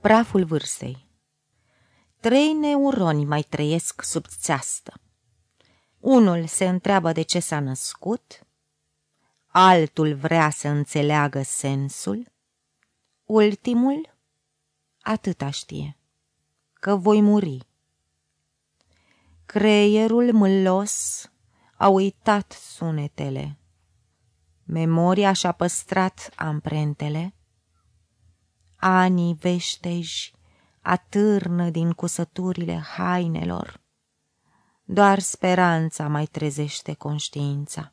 Praful vârsei Trei neuroni mai trăiesc sub țeastă. Unul se întreabă de ce s-a născut, altul vrea să înțeleagă sensul, ultimul atâta știe, că voi muri. Creierul mâlos a uitat sunetele, memoria și-a păstrat amprentele, anii veșteji atârnă din cusăturile hainelor, doar speranța mai trezește conștiința.